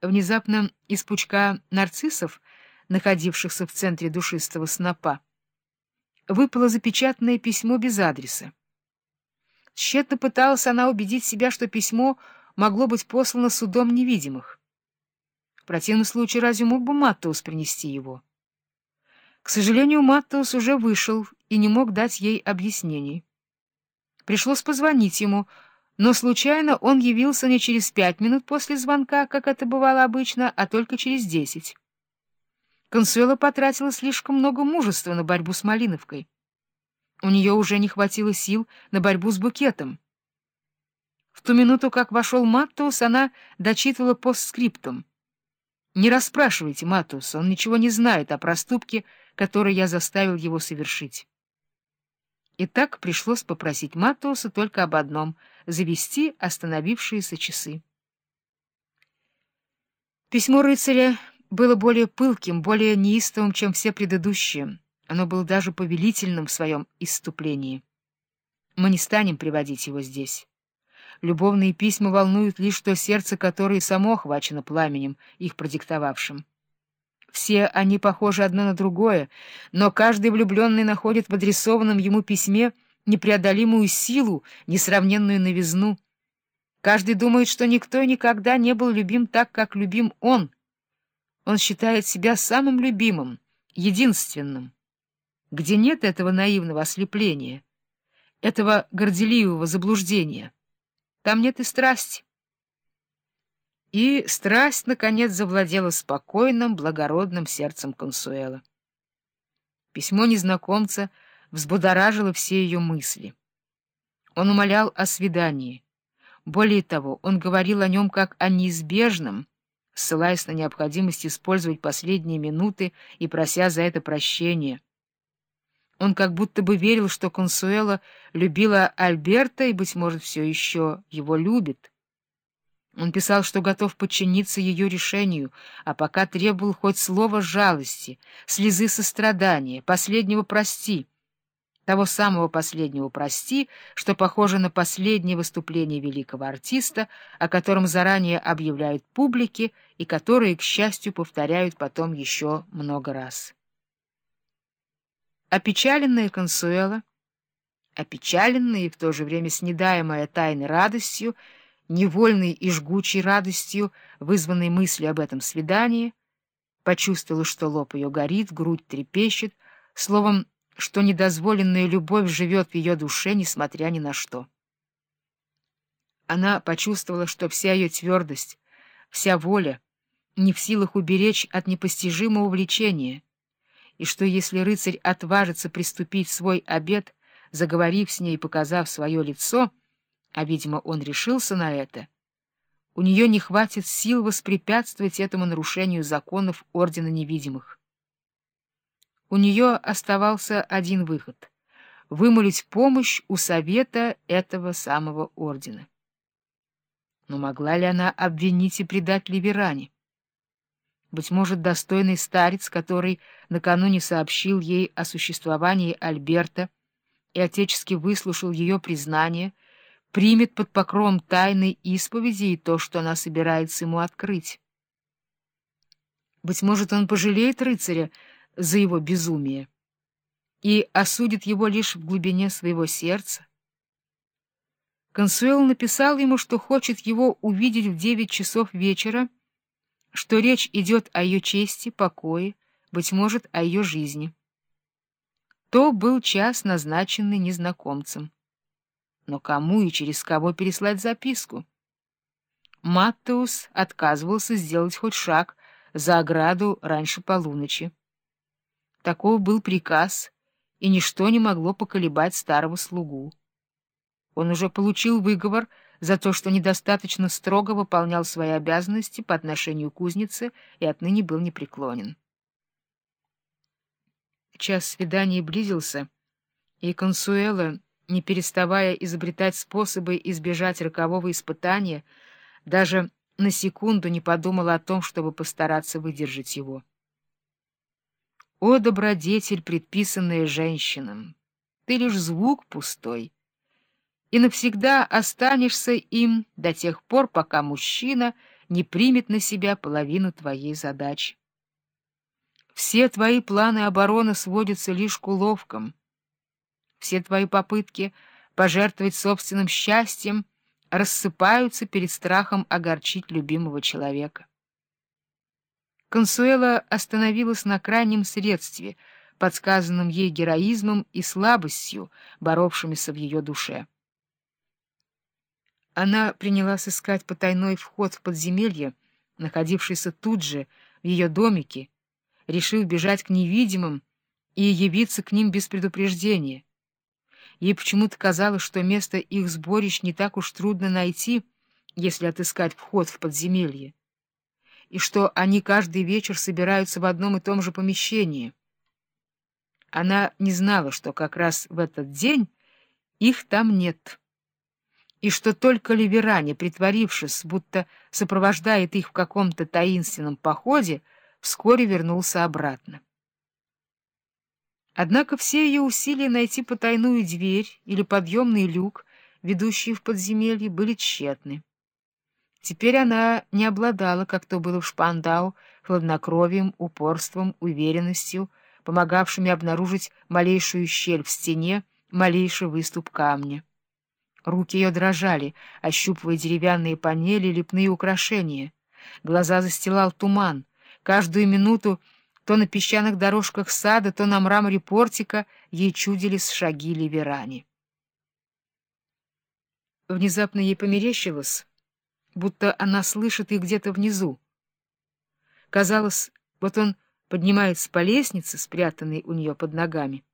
Внезапно из пучка нарциссов, находившихся в центре душистого снопа, выпало запечатанное письмо без адреса. Тщетно пыталась она убедить себя, что письмо могло быть послано судом невидимых. В противном случае разве мог бы Маттеус принести его? К сожалению, Маттеус уже вышел и не мог дать ей объяснений. Пришлось позвонить ему, но случайно он явился не через пять минут после звонка, как это бывало обычно, а только через десять. Консуэла потратила слишком много мужества на борьбу с Малиновкой. У нее уже не хватило сил на борьбу с букетом. В ту минуту, как вошел Маттус, она дочитывала постскриптум. «Не расспрашивайте Маттуса, он ничего не знает о проступке, который я заставил его совершить». И так пришлось попросить Маттуса только об одном — завести остановившиеся часы. Письмо рыцаря было более пылким, более неистовым, чем все предыдущие. Оно было даже повелительным в своем исступлении. Мы не станем приводить его здесь. Любовные письма волнуют лишь то сердце, которое само охвачено пламенем, их продиктовавшим. Все они похожи одно на другое, но каждый влюбленный находит в адресованном ему письме непреодолимую силу, несравненную новизну. Каждый думает, что никто никогда не был любим так, как любим он — он считает себя самым любимым, единственным. Где нет этого наивного ослепления, этого горделивого заблуждения, там нет и страсти. И страсть, наконец, завладела спокойным, благородным сердцем Консуэла. Письмо незнакомца взбудоражило все ее мысли. Он умолял о свидании. Более того, он говорил о нем как о неизбежном, ссылаясь на необходимость использовать последние минуты и прося за это прощения. Он как будто бы верил, что Консуэла любила Альберта и, быть может, все еще его любит. Он писал, что готов подчиниться ее решению, а пока требовал хоть слова жалости, слезы сострадания, последнего «прости» того самого последнего «прости», что похоже на последнее выступление великого артиста, о котором заранее объявляют публике и которые, к счастью, повторяют потом еще много раз. Опечаленная Консуэла, опечаленная и в то же время снедаемая тайной радостью, невольной и жгучей радостью, вызванной мыслью об этом свидании, почувствовала, что лоб ее горит, грудь трепещет, словом, что недозволенная любовь живет в ее душе, несмотря ни на что. Она почувствовала, что вся ее твердость, вся воля не в силах уберечь от непостижимого влечения, и что если рыцарь отважится приступить свой обед, заговорив с ней и показав свое лицо, а, видимо, он решился на это, у нее не хватит сил воспрепятствовать этому нарушению законов Ордена Невидимых. У нее оставался один выход — вымолить помощь у совета этого самого ордена. Но могла ли она обвинить и предать Ливеране? Быть может, достойный старец, который накануне сообщил ей о существовании Альберта и отечески выслушал ее признание, примет под покровом тайной исповеди и то, что она собирается ему открыть. Быть может, он пожалеет рыцаря, за его безумие и осудит его лишь в глубине своего сердца. Консуэл написал ему, что хочет его увидеть в девять часов вечера, что речь идет о ее чести, покое, быть может, о ее жизни. То был час, назначенный незнакомцем. Но кому и через кого переслать записку? Маттеус отказывался сделать хоть шаг за ограду раньше полуночи. Таков был приказ, и ничто не могло поколебать старого слугу. Он уже получил выговор за то, что недостаточно строго выполнял свои обязанности по отношению к кузнице и отныне был непреклонен. Час свидания близился, и Консуэла, не переставая изобретать способы избежать рокового испытания, даже на секунду не подумала о том, чтобы постараться выдержать его. О, добродетель, предписанная женщинам! Ты лишь звук пустой, и навсегда останешься им до тех пор, пока мужчина не примет на себя половину твоей задачи. Все твои планы обороны сводятся лишь к уловкам. Все твои попытки пожертвовать собственным счастьем рассыпаются перед страхом огорчить любимого человека. Консуэла остановилась на крайнем средстве, подсказанном ей героизмом и слабостью, боровшимися в ее душе. Она принялась искать потайной вход в подземелье, находившийся тут же, в ее домике, решив бежать к невидимым и явиться к ним без предупреждения. Ей почему-то казалось, что место их сборищ не так уж трудно найти, если отыскать вход в подземелье, и что они каждый вечер собираются в одном и том же помещении. Она не знала, что как раз в этот день их там нет, и что только Ливеране, притворившись, будто сопровождает их в каком-то таинственном походе, вскоре вернулся обратно. Однако все ее усилия найти потайную дверь или подъемный люк, ведущий в подземелье, были тщетны. Теперь она не обладала, как то было в Шпандау, хладнокровием, упорством, уверенностью, помогавшими обнаружить малейшую щель в стене, малейший выступ камня. Руки ее дрожали, ощупывая деревянные панели и лепные украшения. Глаза застилал туман, Каждую минуту то на песчаных дорожках сада, то на мраморе портика ей чудились шаги Ливерани. Внезапно ей померещилось, будто она слышит их где-то внизу. Казалось, вот он поднимается по лестнице, спрятанной у нее под ногами.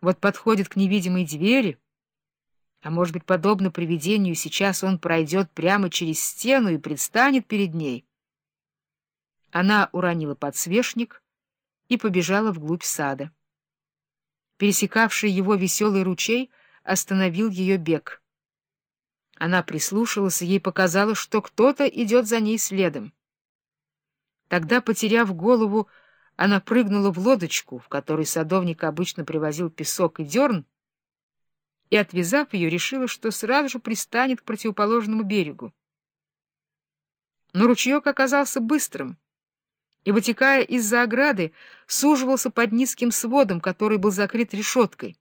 Вот подходит к невидимой двери, а, может быть, подобно привидению, сейчас он пройдет прямо через стену и предстанет перед ней — она уронила подсвечник и побежала вглубь сада. Пересекавший его веселый ручей остановил ее бег. Она прислушалась, и ей показалось, что кто-то идет за ней следом. Тогда, потеряв голову, она прыгнула в лодочку, в которой садовник обычно привозил песок и дерн, и, отвязав ее, решила, что сразу же пристанет к противоположному берегу. Но ручеек оказался быстрым и, вытекая из-за ограды, суживался под низким сводом, который был закрыт решеткой.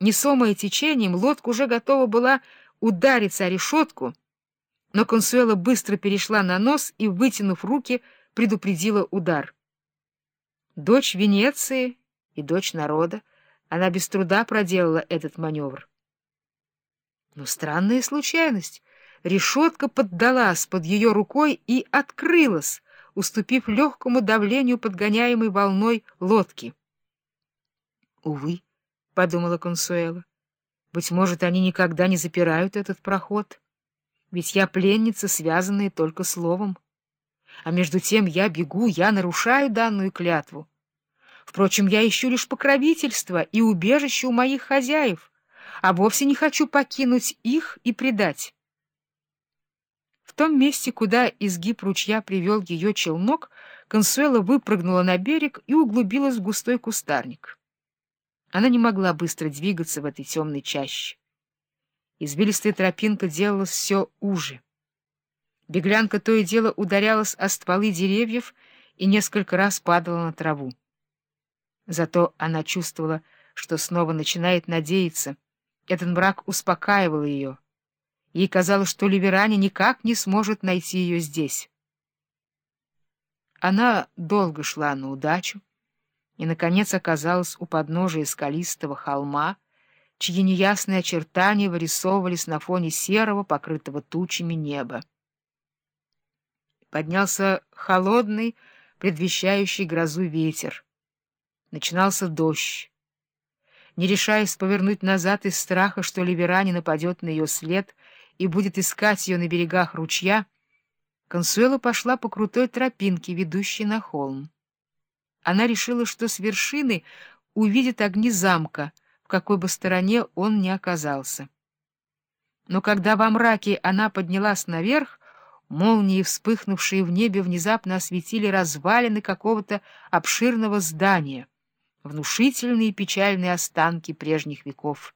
Несомая течением, лодка уже готова была удариться о решетку, но Консуэла быстро перешла на нос и, вытянув руки, предупредила удар. Дочь Венеции и дочь народа, она без труда проделала этот маневр. Но странная случайность. Решетка поддалась под ее рукой и открылась, уступив легкому давлению подгоняемой волной лодки. «Увы», — подумала Консуэла, — «быть может, они никогда не запирают этот проход, ведь я пленница, связанная только словом. А между тем я бегу, я нарушаю данную клятву. Впрочем, я ищу лишь покровительство и убежище у моих хозяев, а вовсе не хочу покинуть их и предать» том месте, куда изгиб ручья привел ее челнок, Консуэла выпрыгнула на берег и углубилась в густой кустарник. Она не могла быстро двигаться в этой темной чаще. Извилистая тропинка делалась все уже. Беглянка то и дело ударялась о стволы деревьев и несколько раз падала на траву. Зато она чувствовала, что снова начинает надеяться. Этот мрак успокаивал ее. Ей казалось, что Ливерани никак не сможет найти ее здесь. Она долго шла на удачу и, наконец, оказалась у подножия скалистого холма, чьи неясные очертания вырисовывались на фоне серого, покрытого тучами неба. Поднялся холодный, предвещающий грозу ветер. Начинался дождь. Не решаясь повернуть назад из страха, что Ливерани нападет на ее след — и будет искать ее на берегах ручья, Консуэла пошла по крутой тропинке, ведущей на холм. Она решила, что с вершины увидит огни замка, в какой бы стороне он ни оказался. Но когда во мраке она поднялась наверх, молнии, вспыхнувшие в небе, внезапно осветили развалины какого-то обширного здания, внушительные печальные останки прежних веков.